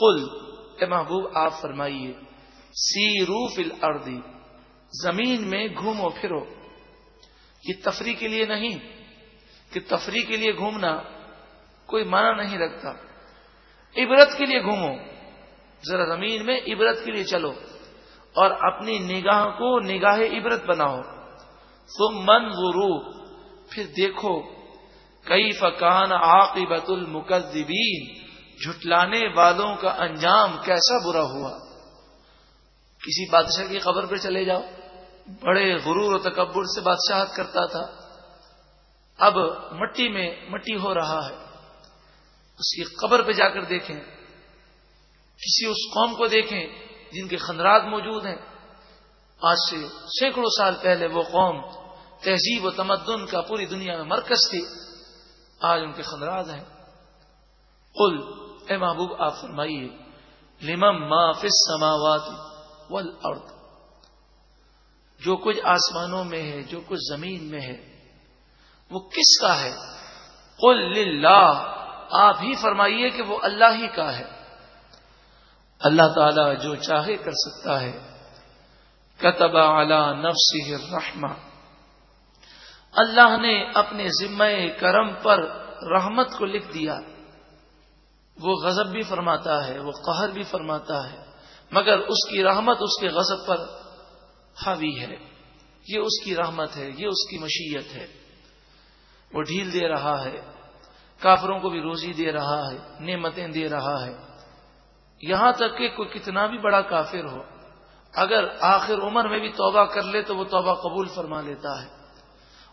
قل، اے محبوب، آپ فرمائیے سی روف الردی زمین میں گھومو، پھرو۔ یہ تفریح کے لیے نہیں، کہ تفریح کے لیے گھومنا کوئی معنی نہیں رکھتا۔ عبرت کے لیے گھومو، ذرا زمین میں عبرت کے لیے چلو اور اپنی نگاہ کو نگاہ عبرت بناؤ۔ تم من غرو پھر دیکھو کئی فکان عاقبت المکذبین۔ جھٹلانے والوں کا انجام کیسا برا ہوا؟ کسی بادشاہ کی قبر پہ چلے جاؤ، بڑے غرور و تکبر سے بادشاہت کرتا تھا۔ اب مٹی میں مٹی ہو رہا ہے۔ اس کی قبر پہ جا کر دیکھیں۔ کسی اس قوم کو دیکھیں جن کے خندرات موجود ہیں۔ آج سے سینکڑوں سال پہلے وہ قوم تہذیب و تمدن کا پوری دنیا میں مرکز تھی۔ آج ان کے خندرات ہیں۔ قل اے محبوب، آپ فرمائیے لمم ما فی السماوات والارض؟ جو کچھ آسمانوں میں ہے، جو کچھ زمین میں ہے، وہ کس کا ہے؟ قل للہ، آپ ہی فرمائیے کہ وہ اللہ ہی کا ہے۔ اللہ تعالی جو چاہے کر سکتا ہے۔ کتب اعلی نفسی رحما اللہ نے اپنے ذمہ کرم پر رحمت کو لکھ دیا۔ وہ غضب بھی فرماتا ہے، وہ قہر بھی فرماتا ہے، مگر اس کی رحمت اس کے غضب پر حاوی ہے۔ یہ اس کی رحمت ہے، یہ اس کی مشیت ہے۔ وہ ڈھیل دے رہا ہے، کافروں کو بھی روزی دے رہا ہے، نعمتیں دے رہا ہے۔ یہاں تک کہ کوئی کتنا بھی بڑا کافر ہو، اگر آخر عمر میں بھی توبہ کر لے تو وہ توبہ قبول فرما لیتا ہے۔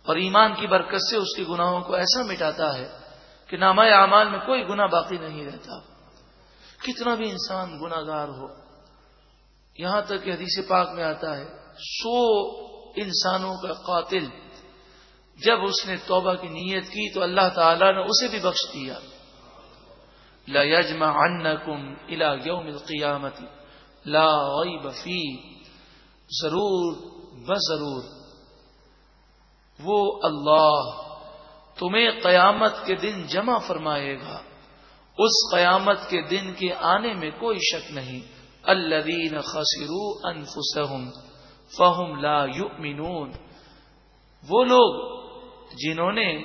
اور ایمان کی برکت سے اس کے گناہوں کو ایسا مٹاتا ہے کہ نامہ اعمال میں کوئی گنا باقی نہیں رہتا۔ کتنا بھی انسان گناگار ہو، یہاں تک کہ حدیث پاک میں آتا ہے، سو انسانوں کا قاتل، جب اس نے توبہ کی نیت کی تو اللہ تعالی نے اسے بھی بخش دیا۔ لا يجمع عنكم الى يوم القيامه لا غيب فيه ضرور بضرور وہ اللہ تمہیں قیامت کے دن جمع فرمائے گا۔ اس قیامت کے دن کے آنے میں کوئی شک نہیں۔ الذين خسروا انفسهم فهم لا يؤمنون وہ لوگ جنہوں نے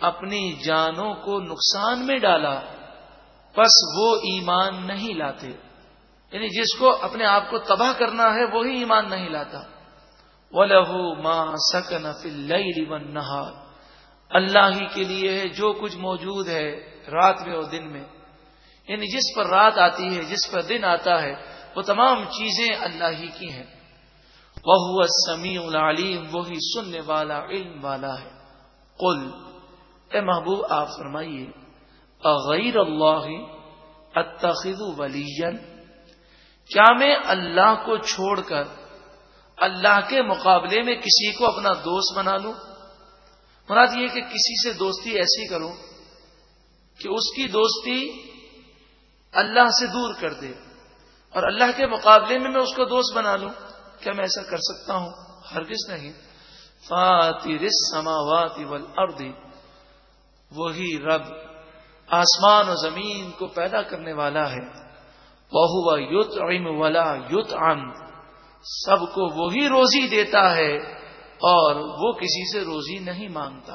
اپنی جانوں کو نقصان میں ڈالا، بس وہ ایمان نہیں لاتے۔ یعنی جس کو اپنے آپ کو تباہ کرنا ہے، وہی ایمان نہیں لاتا۔ وہ لہو ماں سکن نہار اللہ ہی کے لیے جو کچھ موجود ہے رات میں اور دن میں۔ یعنی جس پر رات آتی ہے، جس پر دن آتا ہے، وہ تمام چیزیں اللہ ہی کی ہیں۔ وہ سمیع العلیم وہی سننے والا، علم والا ہے۔ قل، اے محبوب، آپ فرمائیے غیر اللہ اتخذ ولی کیا میں اللہ کو چھوڑ کر، اللہ کے مقابلے میں کسی کو اپنا دوست بنا لوں؟ مراد یہ کہ کسی سے دوستی ایسی کروں کہ اس کی دوستی اللہ سے دور کر دے اور اللہ کے مقابلے میں میں اس کو دوست بنا لوں کیا میں ایسا کر سکتا ہوں؟ ہرگز نہیں۔ فاتر السماوات والارض، وہی رب آسمان و زمین کو پیدا کرنے والا ہے۔ وہ یوت ولا یوت سب کو وہی روزی دیتا ہے اور وہ کسی سے روزی نہیں مانگتا،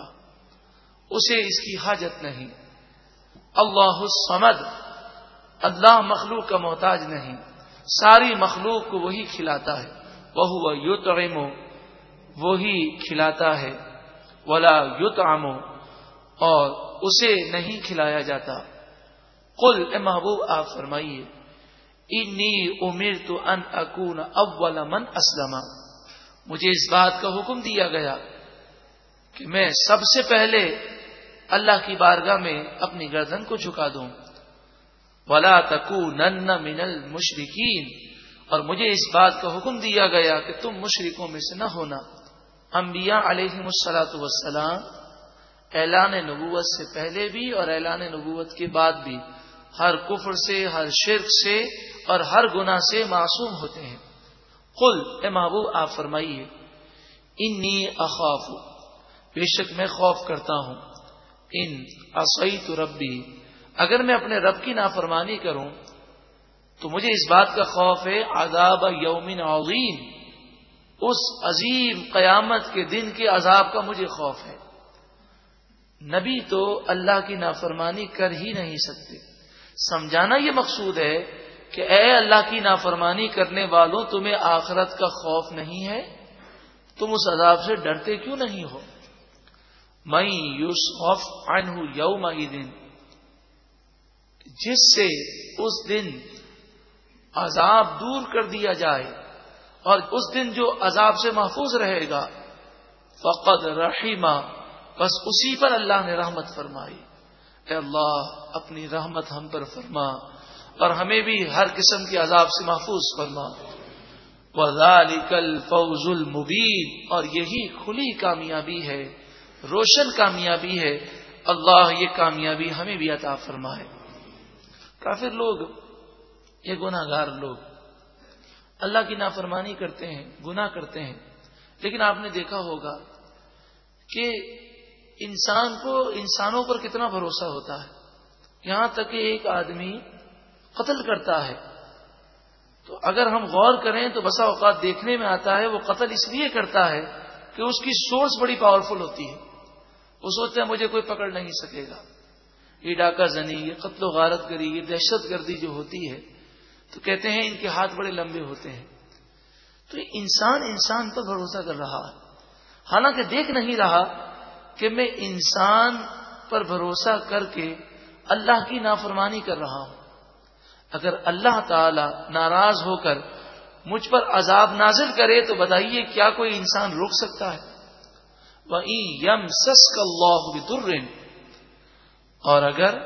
اسے اس کی حاجت نہیں۔ اللہ السمد اللہ مخلوق کا محتاج نہیں، ساری مخلوق کو وہی کھلاتا ہے۔ وہ یوت وہی کھلاتا ہے۔ ولا یوت اور اسے نہیں کھلایا جاتا۔ قل اے محبوب، آپ فرمائیے، انی امیر تو ان اکون اول من اسلم۔ مجھے اس بات کا حکم دیا گیا کہ میں سب سے پہلے اللہ کی بارگاہ میں اپنی گردن کو جھکا دوں۔ ولا تکو نن من المشرقین اور مجھے اس بات کا حکم دیا گیا کہ تم مشرقوں میں سے نہ ہونا۔ انبیاء علیہ مسلاۃ وسلام اعلان نبوت سے پہلے بھی اور اعلان نبوت کے بعد بھی ہر کفر سے، ہر شرک سے اور ہر گنا سے معصوم ہوتے ہیں۔ قل، اے محبوب، آپ فرمائیے، انی اخاف بے شک میں خوف کرتا ہوں۔ ان اصعی تو ربی. اگر میں اپنے رب کی نافرمانی کروں، تو مجھے اس بات کا خوف ہے، عذاب یومن عظیم۔ اس عظیم قیامت کے دن کے عذاب کا مجھے خوف ہے۔ نبی تو اللہ کی نافرمانی کر ہی نہیں سکتے۔ سمجھانا یہ مقصود ہے کہ اے اللہ کی نافرمانی کرنے والوں، تمہیں آخرت کا خوف نہیں ہے؟ تم اس عذاب سے ڈرتے کیوں نہیں ہو؟ میں یوس آف یوم دن جس سے اس دن عذاب دور کر دیا جائے اور اس دن جو عذاب سے محفوظ رہے گا، فقد رحیمہ بس اسی پر اللہ نے رحمت فرمائی۔ اے اللہ، اپنی رحمت ہم پر فرما۔ اور ہمیں بھی ہر قسم کے عذاب سے محفوظ فرما۔ وَذَلِكَ فوز المبین اور یہی کھلی کامیابی ہے، روشن کامیابی ہے۔ اللہ یہ کامیابی ہمیں بھی عطا فرمائے۔ کافر لوگ، یہ گناہ گار لوگ، اللہ کی نافرمانی کرتے ہیں، گناہ کرتے ہیں۔ لیکن آپ نے دیکھا ہوگا کہ انسان کو، انسانوں پر کتنا بھروسہ ہوتا ہے۔ یہاں تک کہ ایک آدمی قتل کرتا ہے۔ تو اگر ہم غور کریں تو بسا اوقات دیکھنے میں آتا ہے وہ قتل اس لیے کرتا ہے کہ اس کی سورس بڑی پاورفل ہوتی ہے۔ وہ سوچتا ہے مجھے کوئی پکڑ نہیں سکے گا۔ یہ ڈاکہ زنی، یہ قتل و غارت گری، یہ دہشت گردی جو ہوتی ہے، تو کہتے ہیں ان کے ہاتھ بڑے لمبے ہوتے ہیں۔ تو انسان انسان پر بھروسہ کر رہا ہے۔ حالانکہ دیکھ نہیں رہا کہ میں انسان پر بھروسہ کر کے اللہ کی نافرمانی کر رہا ہوں۔ اگر اللہ تعالی ناراض ہو کر مجھ پر عذاب نازل کرے تو بتائیے کیا کوئی انسان روک سکتا ہے؟ یم سس اللہ اور اگر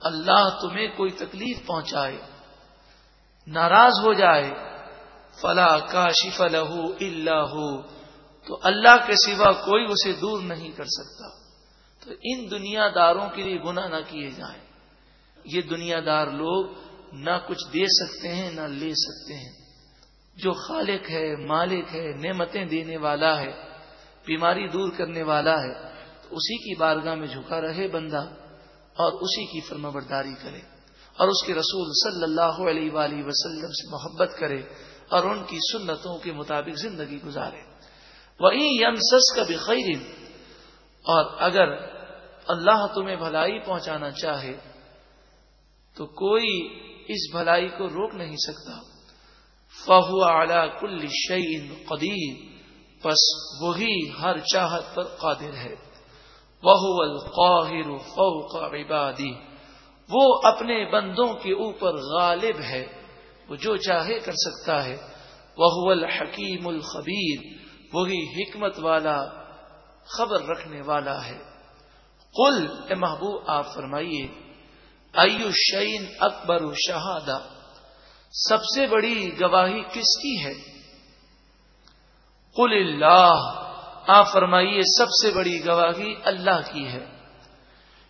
اللہ تمہیں کوئی تکلیف پہنچائے، ناراض ہو جائے، فلا کا شف لہو اللہ تو اللہ کے سوا کوئی اسے دور نہیں کر سکتا۔ تو ان دنیا داروں کے لیے گناہ نہ کیے جائیں۔ یہ دنیا دار لوگ نہ کچھ دے سکتے ہیں، نہ لے سکتے ہیں۔ جو خالق ہے، مالک ہے، نعمتیں دینے والا ہے، بیماری دور کرنے والا ہے، تو اسی کی بارگاہ میں جھکا رہے بندہ اور اسی کی فرما برداری کرے۔ اور اس کے رسول صلی اللہ علیہ وآلہ وسلم سے محبت کرے اور ان کی سنتوں کے مطابق زندگی گزارے۔ وہی یم سس کا بخیر اور اگر اللہ تمہیں بھلائی پہنچانا چاہے تو کوئی اس بھلائی کو روک نہیں سکتا۔ فہو اعلی کل شعین قدیم بس وہی ہر چاہت پر قادر ہے۔ وہ القاہر فوق عبادی، وہ اپنے بندوں کے اوپر غالب ہے، وہ جو چاہے کر سکتا ہے۔ وہ الحکیم الخبیر، وہی حکمت والا، خبر رکھنے والا ہے۔ قل، اے محبوب، آپ فرمائیے۔ ایو شعین اکبر شہادہ؟ سب سے بڑی گواہی کس کی ہے؟ قل اللہ، آپ فرمائیے سب سے بڑی گواہی اللہ کی ہے۔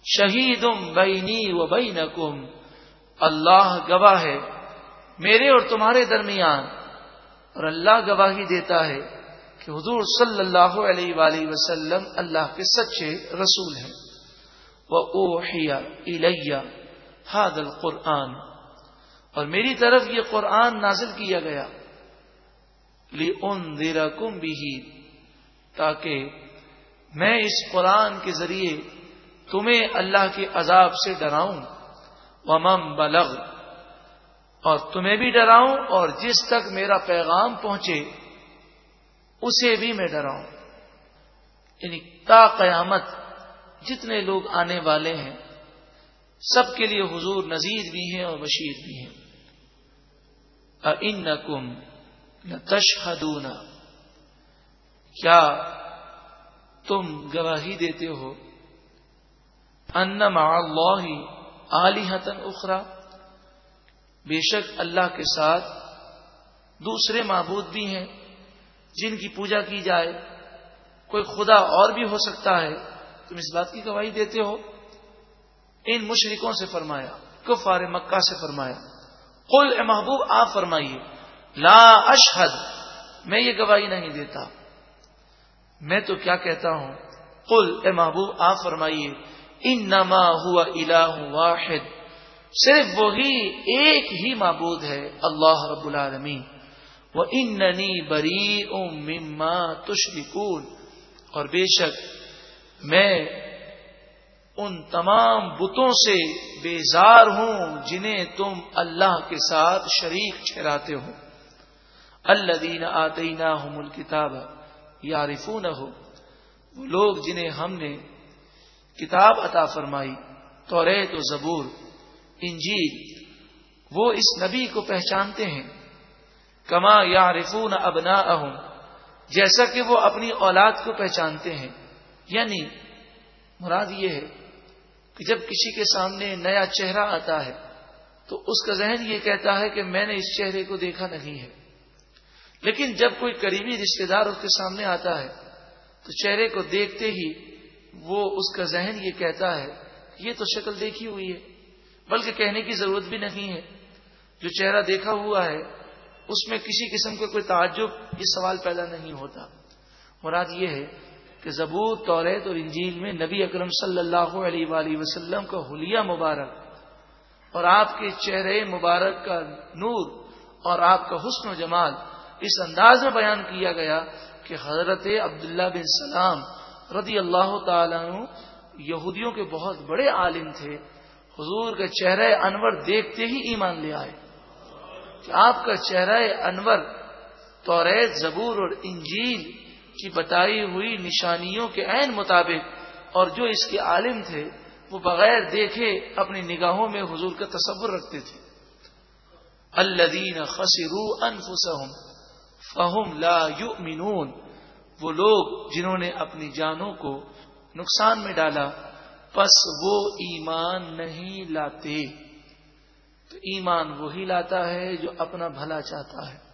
شہید بینی و بینکم، اللہ گواہ ہے میرے اور تمہارے درمیان، اور اللہ گواہی دیتا ہے کہ حضور صلی اللہ علیہ وآلہ وسلم اللہ کے سچے رسول ہیں۔ وہ اوحیا الیہ حاد القرآن۔ اور میری طرف یہ قرآن نازل کیا گیا۔ لی ان دیرا کم بھی تاکہ میں اس قرآن کے ذریعے تمہیں اللہ کے عذاب سے ڈراؤں۔ ومم بلغ، اور تمہیں بھی ڈراؤں، اور جس تک میرا پیغام پہنچے، اسے بھی میں ڈراؤں۔ یعنی تا قیامت جتنے لوگ آنے والے ہیں سب کے لیے حضور نذیر بھی ہیں اور بشیر بھی ہیں۔ ان تشہدون کیا تم گواہی دیتے ہو ان اللہ علی حتن اخرا بے شک اللہ کے ساتھ دوسرے معبود بھی ہیں جن کی پوجا کی جائے۔ کوئی خدا اور بھی ہو سکتا ہے۔ تم اس بات کی گواہی دیتے ہو؟ ان مشرکوں سے فرمایا، کفار مکہ سے فرمایا، قل اے محبوب، آپ فرمائیے، لا اشہد، میں یہ گواہی نہیں دیتا۔ میں تو کیا کہتا ہوں؟ قل اے محبوب، آپ فرمائیے ان ہوا الہ واحد، صرف وہی ایک ہی معبود ہے، اللہ رب العالمین۔ وہ اننی بری مما تشریکون اور بے شک، میں ان تمام بتوں سے بیزار ہوں جنہیں تم اللہ کے ساتھ شریک ٹھہراتے ہو۔ اللہ دین آتی نہ ہو مل کتاب یا رفو نہ ہو وہ لوگ جنہیں ہم نے کتاب عطا فرمائی تو ریت و زبور، انجیل، وہ اس نبی کو پہچانتے ہیں۔ کما یا رفون ابنا جیسا کہ وہ اپنی اولاد کو پہچانتے ہیں۔ یعنی مراد یہ ہے کہ جب کسی کے سامنے نیا چہرہ آتا ہے تو اس کا ذہن یہ کہتا ہے کہ میں نے اس چہرے کو دیکھا نہیں ہے۔ لیکن جب کوئی قریبی رشتے دار اس کے سامنے آتا ہے تو چہرے کو دیکھتے ہی وہ اس کا ذہن یہ کہتا ہے یہ تو شکل دیکھی ہوئی ہے، بلکہ کہنے کی ضرورت بھی نہیں ہے۔ جو چہرہ دیکھا ہوا ہے، اس میں کسی قسم کا کوئی تعجب، یہ سوال پیدا نہیں ہوتا۔ مراد یہ ہے کہ زبور توریت اور انجیل میں نبی اکرم صلی اللہ علیہ وآلہ وسلم کا حلیہ مبارک اور آپ کے چہرے مبارک کا نور اور آپ کا حسن و جمال اس انداز میں بیان کیا گیا کہ حضرت عبداللہ بن سلام رضی اللہ تعالیٰ یہودیوں کے بہت بڑے عالم تھے۔ حضور کا چہرہ انور دیکھتے ہی ایمان لے آئے۔ کہ آپ کا چہرہ انور توریت زبور اور انجیل کی بتائی ہوئی نشانیوں کے عین مطابق اور جو اس کے عالم تھے، وہ بغیر دیکھے اپنی نگاہوں میں حضور کا تصور رکھتے تھے۔ الدین خسرو انفسہم فہم لا یؤمنون، وہ لوگ جنہوں نے اپنی جانوں کو نقصان میں ڈالا، پس وہ ایمان نہیں لاتے۔ تو ایمان وہی لاتا ہے جو اپنا بھلا چاہتا ہے۔